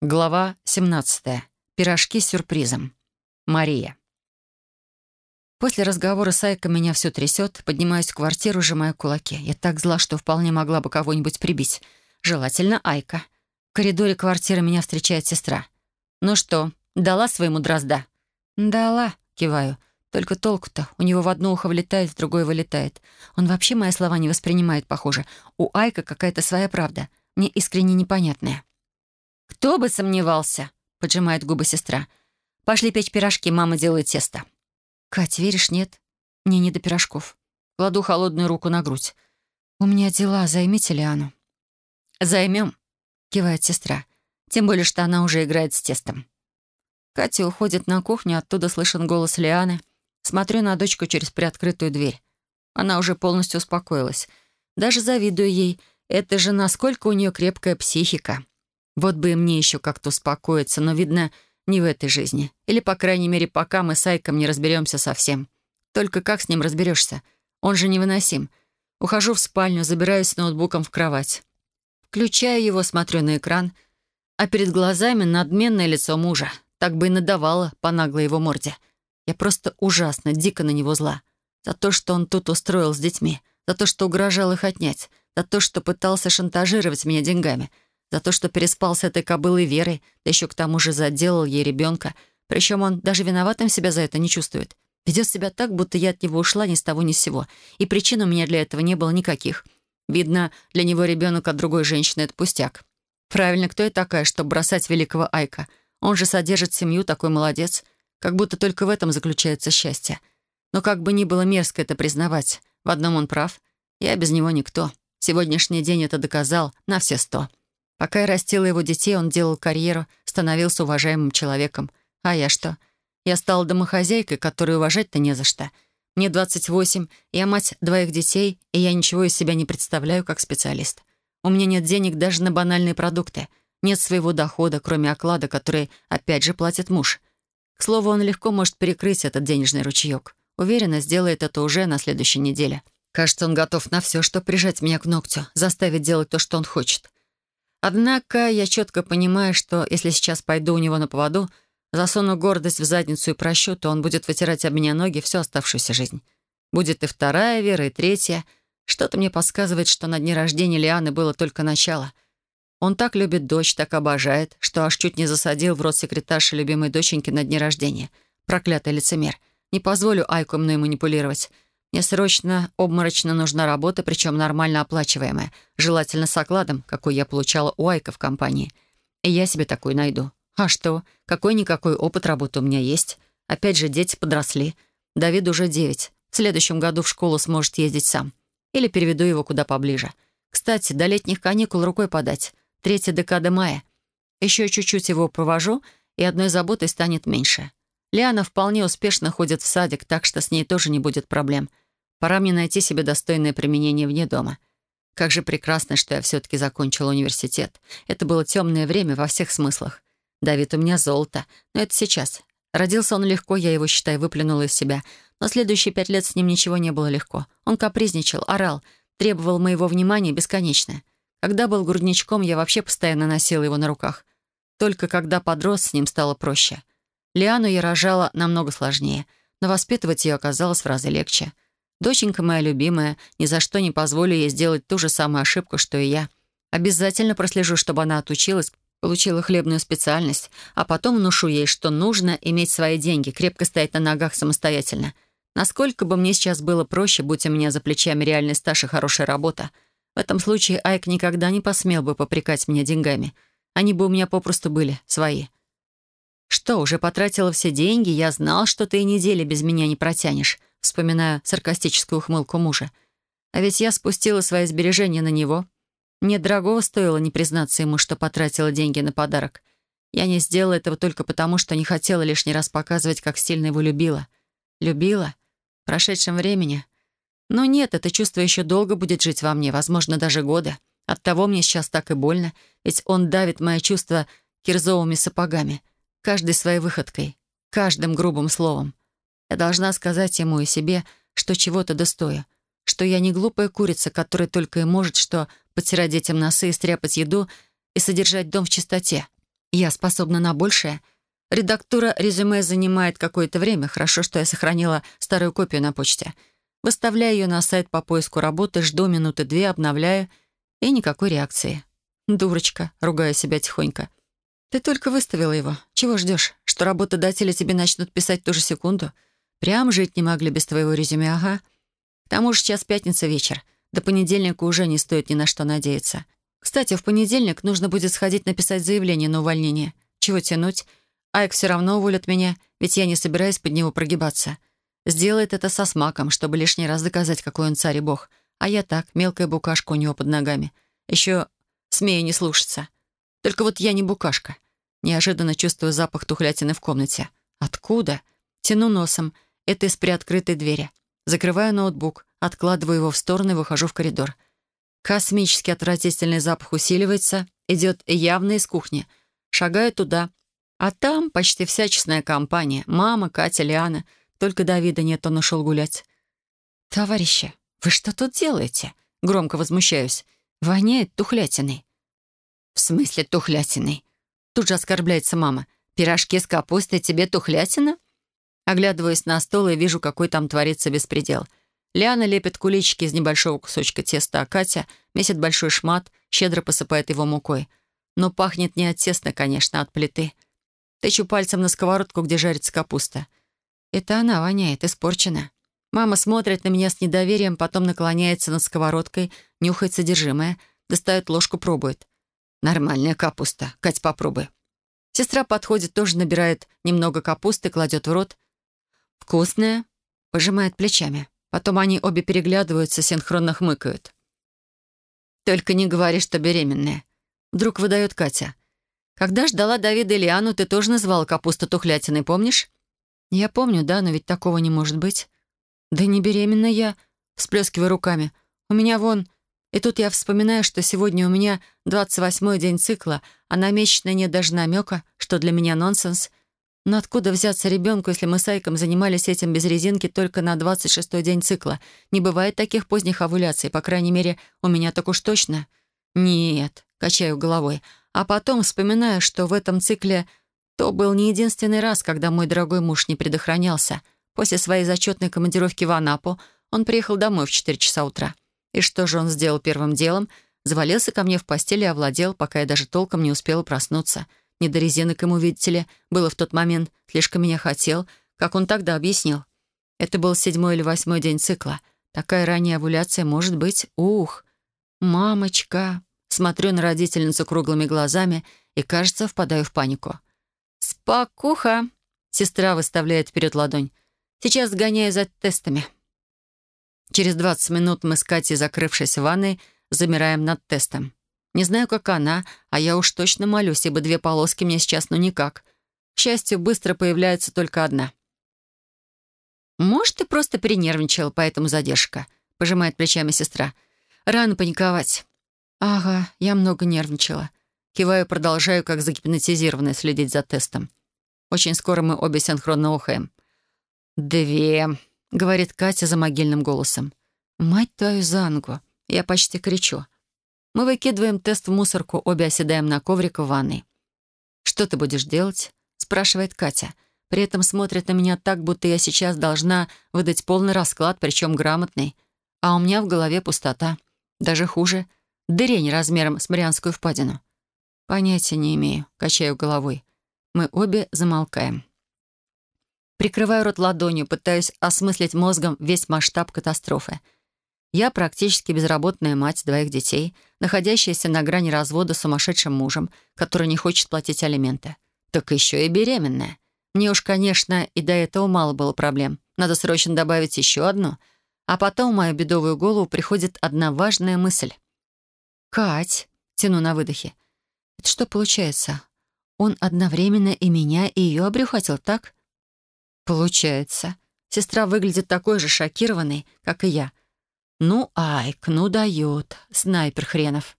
Глава 17. Пирожки с сюрпризом. Мария. После разговора с Айко меня все трясет, поднимаюсь в квартиру, сжимая кулаки. Я так зла, что вполне могла бы кого-нибудь прибить. Желательно Айка. В коридоре квартиры меня встречает сестра. «Ну что, дала своему дрозда?» «Дала», — киваю. «Только толку-то. У него в одно ухо влетает, в другое вылетает. Он вообще мои слова не воспринимает, похоже. У Айка какая-то своя правда. Мне искренне непонятная». «Кто бы сомневался?» — поджимает губы сестра. «Пошли печь пирожки, мама делает тесто». «Кать, веришь, нет? Мне не до пирожков». Кладу холодную руку на грудь. «У меня дела, займите Лиану». «Займем», — кивает сестра. Тем более, что она уже играет с тестом. Катя уходит на кухню, оттуда слышен голос Лианы. Смотрю на дочку через приоткрытую дверь. Она уже полностью успокоилась. Даже завидую ей. Это же насколько у нее крепкая психика. Вот бы и мне еще как-то успокоиться, но, видно, не в этой жизни. Или, по крайней мере, пока мы с Айком не разберемся совсем. Только как с ним разберешься? Он же невыносим. Ухожу в спальню, забираюсь с ноутбуком в кровать. Включаю его, смотрю на экран, а перед глазами надменное лицо мужа. Так бы и надавало по наглой его морде. Я просто ужасно, дико на него зла. За то, что он тут устроил с детьми. За то, что угрожал их отнять. За то, что пытался шантажировать меня деньгами — за то, что переспал с этой кобылой Верой, да еще к тому же заделал ей ребенка. Причем он даже виноватым себя за это не чувствует. Ведет себя так, будто я от него ушла ни с того ни с сего. И причин у меня для этого не было никаких. Видно, для него ребенок от другой женщины — это пустяк. Правильно, кто я такая, чтобы бросать великого Айка? Он же содержит семью, такой молодец. Как будто только в этом заключается счастье. Но как бы ни было мерзко это признавать, в одном он прав. Я без него никто. Сегодняшний день это доказал на все сто. Пока я растила его детей, он делал карьеру, становился уважаемым человеком. А я что? Я стала домохозяйкой, которую уважать-то не за что. Мне 28, я мать двоих детей, и я ничего из себя не представляю как специалист. У меня нет денег даже на банальные продукты. Нет своего дохода, кроме оклада, который, опять же, платит муж. К слову, он легко может перекрыть этот денежный ручеек. Уверена, сделает это уже на следующей неделе. Кажется, он готов на все, чтобы прижать меня к ногтю, заставить делать то, что он хочет. Однако я четко понимаю, что если сейчас пойду у него на поводу, засуну гордость в задницу и прощу, то он будет вытирать об меня ноги всю оставшуюся жизнь. Будет и вторая вера, и третья. Что-то мне подсказывает, что на дне рождения Лианы было только начало. Он так любит дочь, так обожает, что аж чуть не засадил в рот секретарши любимой доченьки на дне рождения. Проклятый лицемер. Не позволю Айку мной манипулировать. Мне срочно, обморочно нужна работа, причем нормально оплачиваемая, желательно с окладом, какой я получала у Айка в компании. И я себе такой найду. А что? Какой-никакой опыт работы у меня есть. Опять же, дети подросли. Давид уже девять. В следующем году в школу сможет ездить сам. Или переведу его куда поближе. Кстати, до летних каникул рукой подать. Третья декада мая. Еще чуть-чуть его провожу, и одной заботой станет меньше. Лиана вполне успешно ходит в садик, так что с ней тоже не будет проблем. Пора мне найти себе достойное применение вне дома. Как же прекрасно, что я все-таки закончила университет. Это было темное время во всех смыслах. Давид у меня золото, но это сейчас. Родился он легко, я его, считай, выплюнула из себя. Но следующие пять лет с ним ничего не было легко. Он капризничал, орал, требовал моего внимания бесконечно. Когда был грудничком, я вообще постоянно носила его на руках. Только когда подрос, с ним стало проще. Лиану я рожала намного сложнее, но воспитывать ее оказалось в разы легче. Доченька моя любимая, ни за что не позволю ей сделать ту же самую ошибку, что и я. Обязательно прослежу, чтобы она отучилась, получила хлебную специальность, а потом внушу ей, что нужно иметь свои деньги, крепко стоять на ногах самостоятельно. Насколько бы мне сейчас было проще, будь у меня за плечами реальный стаж и хорошая работа. В этом случае Айк никогда не посмел бы попрекать меня деньгами. Они бы у меня попросту были свои. «Что, уже потратила все деньги? Я знал, что ты и недели без меня не протянешь», вспоминая саркастическую ухмылку мужа. «А ведь я спустила свои сбережения на него. Мне дорогого стоило не признаться ему, что потратила деньги на подарок. Я не сделала этого только потому, что не хотела лишний раз показывать, как сильно его любила. Любила? В прошедшем времени? Но нет, это чувство еще долго будет жить во мне, возможно, даже годы. Оттого мне сейчас так и больно, ведь он давит мои чувства кирзовыми сапогами — каждой своей выходкой, каждым грубым словом. Я должна сказать ему и себе, что чего-то достою, что я не глупая курица, которая только и может что потирать детям носы и стряпать еду и содержать дом в чистоте. Я способна на большее. Редактура резюме занимает какое-то время. Хорошо, что я сохранила старую копию на почте. Выставляю ее на сайт по поиску работы, жду минуты две, обновляю, и никакой реакции. «Дурочка», — ругаю себя тихонько. «Ты только выставила его. Чего ждешь? Что работодатели тебе начнут писать ту же секунду? Прям жить не могли без твоего резюме, ага. К тому же сейчас пятница вечер. До понедельника уже не стоит ни на что надеяться. Кстати, в понедельник нужно будет сходить написать заявление на увольнение. Чего тянуть? Айк все равно уволит меня, ведь я не собираюсь под него прогибаться. Сделает это со смаком, чтобы лишний раз доказать, какой он царь и бог. А я так, мелкая букашка у него под ногами. Еще смею не слушаться. Только вот я не букашка. Неожиданно чувствую запах тухлятины в комнате. Откуда? Тяну носом. Это из приоткрытой двери. Закрываю ноутбук, откладываю его в сторону и выхожу в коридор. Космический отвратительный запах усиливается, идет явно из кухни. Шагаю туда. А там почти вся честная компания. Мама, Катя, Лиана. Только Давида нет, он ушел гулять. «Товарищи, вы что тут делаете?» Громко возмущаюсь. «Воняет тухлятиной». «В смысле тухлятиной?» Тут же оскорбляется мама. «Пирожки с капустой тебе тухлятина?» Оглядываюсь на стол и вижу, какой там творится беспредел. Лиана лепит куличики из небольшого кусочка теста, а Катя месит большой шмат, щедро посыпает его мукой. Но пахнет не от теста, конечно, а от плиты. Тычу пальцем на сковородку, где жарится капуста. Это она воняет, испорчена. Мама смотрит на меня с недоверием, потом наклоняется над сковородкой, нюхает содержимое, достает ложку, пробует. Нормальная капуста. Кать, попробуй. Сестра подходит, тоже набирает немного капусты, кладет в рот. Вкусная. Пожимает плечами. Потом они обе переглядываются, синхронно хмыкают. «Только не говори, что беременная». Вдруг выдает Катя. «Когда ждала Давида и Лиану, ты тоже называла капусту тухлятиной, помнишь?» «Я помню, да, но ведь такого не может быть». «Да не беременна я», всплескивая руками. «У меня вон...» И тут я вспоминаю, что сегодня у меня 28-й день цикла, а на месячной нет даже намека, что для меня нонсенс. Но откуда взяться ребенку, если мы с Айком занимались этим без резинки только на 26-й день цикла? Не бывает таких поздних овуляций, по крайней мере, у меня так уж точно. Нет, качаю головой. А потом вспоминаю, что в этом цикле то был не единственный раз, когда мой дорогой муж не предохранялся. После своей зачетной командировки в Анапу он приехал домой в 4 часа утра. И что же он сделал первым делом? Завалился ко мне в постели и овладел, пока я даже толком не успела проснуться — не до резинок ему, видите ли, было в тот момент. Слишком меня хотел. Как он тогда объяснил? Это был седьмой или восьмой день цикла. Такая ранняя овуляция может быть... Ух! Мамочка! Смотрю на родительницу круглыми глазами и, кажется, впадаю в панику. «Спокуха!» — сестра выставляет вперед ладонь. «Сейчас сгоняю за тестами». Через 20 минут мы с Катей, закрывшись в ванной, замираем над тестом. Не знаю, как она, а я уж точно молюсь, ибо две полоски мне сейчас ну никак. К счастью, быстро появляется только одна. «Может, ты просто перенервничал, поэтому задержка», — пожимает плечами сестра. «Рано паниковать». «Ага, я много нервничала». Киваю, продолжаю, как загипнотизированная, следить за тестом. Очень скоро мы обе синхронно охаем. «Две», — говорит Катя за могильным голосом. «Мать твою зангу!» Я почти кричу. Мы выкидываем тест в мусорку, обе оседаем на коврик в ванной. «Что ты будешь делать?» — спрашивает Катя. При этом смотрит на меня так, будто я сейчас должна выдать полный расклад, причем грамотный. А у меня в голове пустота. Даже хуже. Дырень размером с Марианскую впадину. Понятия не имею. Качаю головой. Мы обе замолкаем. Прикрываю рот ладонью, пытаюсь осмыслить мозгом весь масштаб катастрофы — я практически безработная мать двоих детей, находящаяся на грани развода с сумасшедшим мужем, который не хочет платить алименты. Так еще и беременная. Мне уж, конечно, и до этого мало было проблем. Надо срочно добавить еще одну. А потом в мою бедовую голову приходит одна важная мысль. «Кать», — тяну на выдохе, — «это что получается? Он одновременно и меня, и ее обрюхатил, так?» «Получается». Сестра выглядит такой же шокированной, как и я — ну, Айк, ну дает, снайпер хренов.